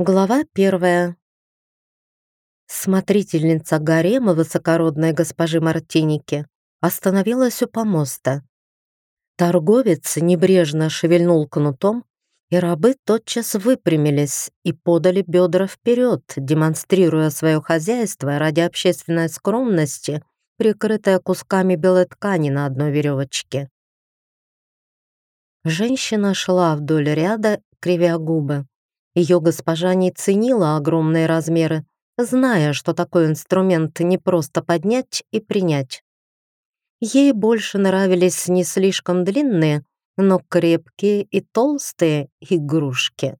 Глава первая. Смотрительница гарема высокородной госпожи Мартиники остановилась у помоста. Торговец небрежно шевельнул кнутом, и рабы тотчас выпрямились и подали бедра вперед, демонстрируя свое хозяйство ради общественной скромности, прикрытое кусками белой ткани на одной веревочке. Женщина шла вдоль ряда, кривя губы. Ее госпожа не ценила огромные размеры, зная, что такой инструмент не просто поднять и принять. Ей больше нравились не слишком длинные, но крепкие и толстые игрушки.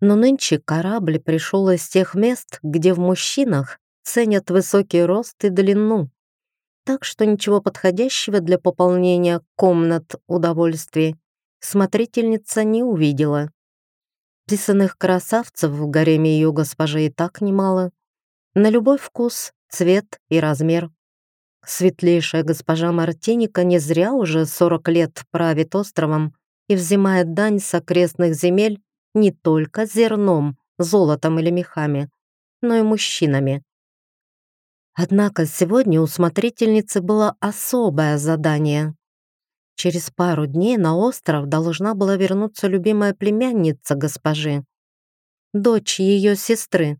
Но нынче корабль пришел из тех мест, где в мужчинах ценят высокий рост и длину. Так что ничего подходящего для пополнения комнат удовольствий смотрительница не увидела. Писанных красавцев в гареме ее госпожи и так немало. На любой вкус, цвет и размер. Светлейшая госпожа Мартиника не зря уже 40 лет правит островом и взимает дань с окрестных земель не только зерном, золотом или мехами, но и мужчинами. Однако сегодня у смотрительницы было особое задание. Через пару дней на остров должна была вернуться любимая племянница госпожи, дочь ее сестры.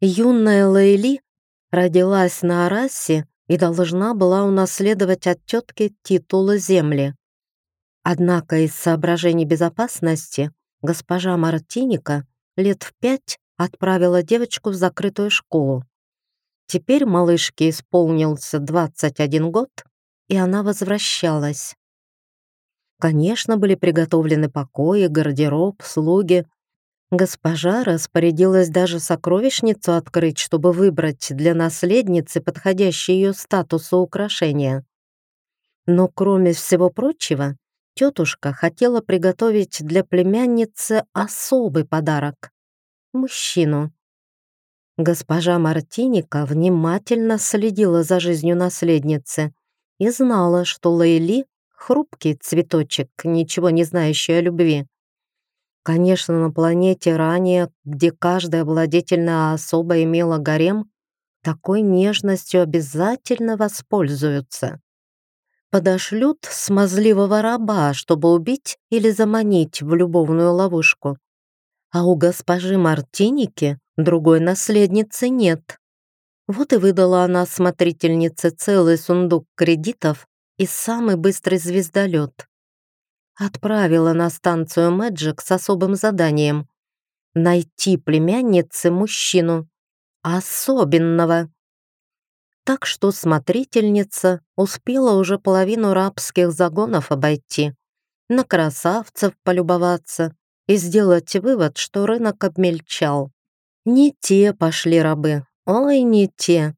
Юная Лейли родилась на Арасе и должна была унаследовать от тетки титулы земли. Однако из соображений безопасности госпожа Мартиника лет в пять отправила девочку в закрытую школу. Теперь малышке исполнился 21 год, и она возвращалась. Конечно, были приготовлены покои, гардероб, слуги. Госпожа распорядилась даже сокровищницу открыть, чтобы выбрать для наследницы подходящее ее статусу украшения. Но кроме всего прочего, тетушка хотела приготовить для племянницы особый подарок — мужчину. Госпожа Мартиника внимательно следила за жизнью наследницы и знала, что Лейли Хрупкий цветочек, ничего не знающий о любви. Конечно, на планете ранее, где каждая владетельная особа имела гарем, такой нежностью обязательно воспользуются. Подошлют смазливого раба, чтобы убить или заманить в любовную ловушку. А у госпожи Мартиники другой наследницы нет. Вот и выдала она смотрительнице целый сундук кредитов и самый быстрый звездолет. Отправила на станцию Мэджик с особым заданием найти племяннице мужчину, особенного. Так что смотрительница успела уже половину рабских загонов обойти, на красавцев полюбоваться и сделать вывод, что рынок обмельчал. Не те пошли рабы, ой, не те.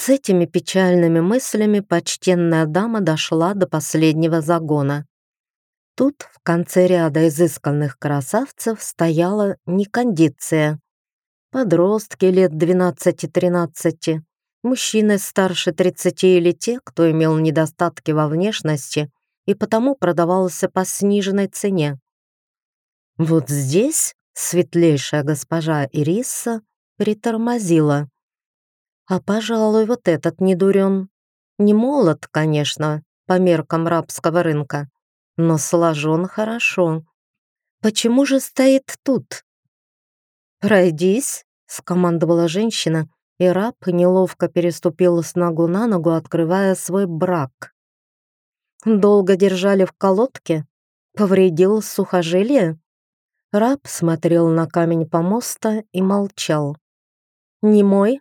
С этими печальными мыслями почтенная дама дошла до последнего загона. Тут в конце ряда изысканных красавцев стояла некондиция. Подростки лет 12-13, мужчины старше 30 или те, кто имел недостатки во внешности и потому продавался по сниженной цене. Вот здесь светлейшая госпожа Ириса притормозила. А, пожалуй, вот этот не дурен. Не молод, конечно, по меркам рабского рынка, но сложен хорошо. Почему же стоит тут? «Пройдись», — скомандовала женщина, и раб неловко переступил с ногу на ногу, открывая свой брак. «Долго держали в колодке? Повредил сухожилие?» Раб смотрел на камень помоста и молчал. «Не мой?»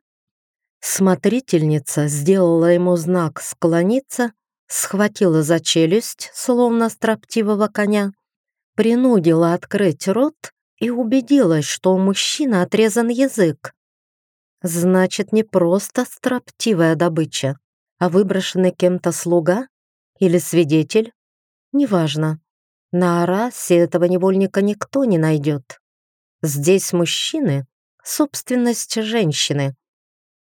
Смотрительница сделала ему знак «склониться», схватила за челюсть, словно строптивого коня, принудила открыть рот и убедилась, что у мужчины отрезан язык. Значит, не просто строптивая добыча, а выброшенный кем-то слуга или свидетель? Неважно. На Арасе этого невольника никто не найдет. Здесь мужчины — собственность женщины.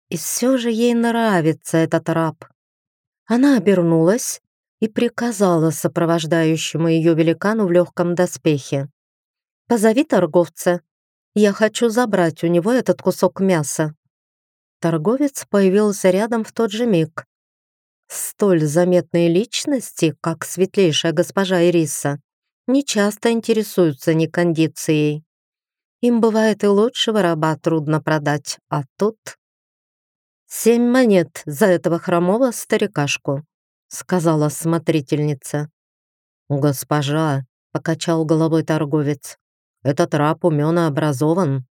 И все же ей нравится этот раб. Она обернулась и приказала сопровождающему ее великану в легком доспехе. «Позови торговца Я хочу забрать у него этот кусок мяса». Торговец появился рядом в тот же миг. Столь заметные личности, как светлейшая госпожа Ириса, не часто интересуются некондицией. Им бывает и лучшего раба трудно продать, а тут... «Семь монет за этого хромого старикашку», — сказала смотрительница. «Госпожа», — покачал головой торговец, — «этот раб умен и образован».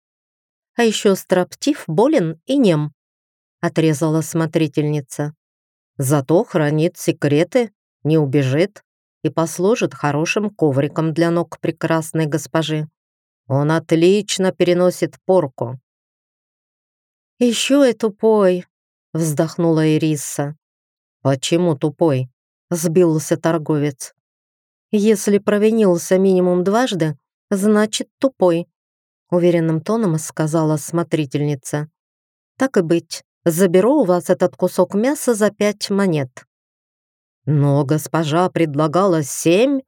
«А еще строптив, болен и нем», — отрезала смотрительница. «Зато хранит секреты, не убежит и послужит хорошим ковриком для ног прекрасной госпожи. Он отлично переносит порку». «Еще и тупой», — вздохнула Ириса. «Почему тупой?» — сбился торговец. «Если провинился минимум дважды, значит тупой», — уверенным тоном сказала смотрительница. «Так и быть, заберу у вас этот кусок мяса за пять монет». «Но госпожа предлагала семь?»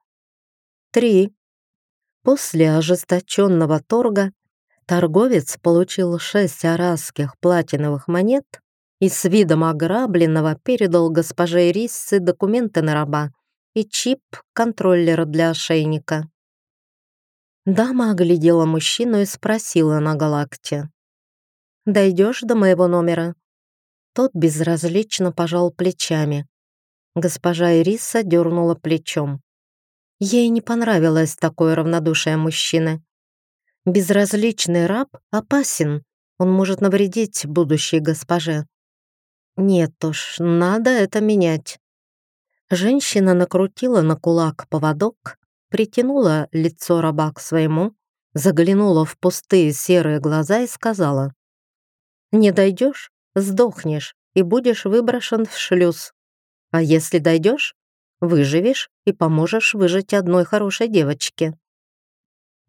«Три». После ожесточенного торга торговец получил шесть арасских платиновых монет и с видом ограбленного передал госпоже Ириссе документы на раба и чип контроллера для ошейника. Дама оглядела мужчину и спросила на галакте. «Дойдешь до моего номера?» Тот безразлично пожал плечами. Госпожа Ириса дернула плечом. Ей не понравилось такое равнодушие мужчины. Безразличный раб опасен, он может навредить будущей госпоже. Нет уж, надо это менять. Женщина накрутила на кулак поводок, притянула лицо раба к своему, заглянула в пустые серые глаза и сказала, «Не дойдешь, сдохнешь и будешь выброшен в шлюз. А если дойдешь, выживешь и поможешь выжить одной хорошей девочке».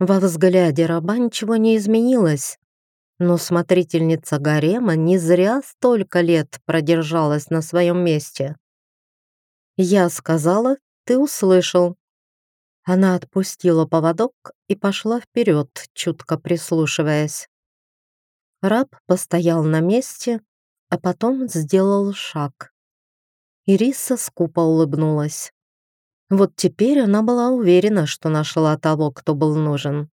Во взгляде раба ничего не изменилось, но смотрительница гарема не зря столько лет продержалась на своем месте. Я сказала, ты услышал. Она отпустила поводок и пошла вперед, чутко прислушиваясь. Раб постоял на месте, а потом сделал шаг. Ириса скупо улыбнулась. Вот теперь она была уверена, что нашла того, кто был нужен.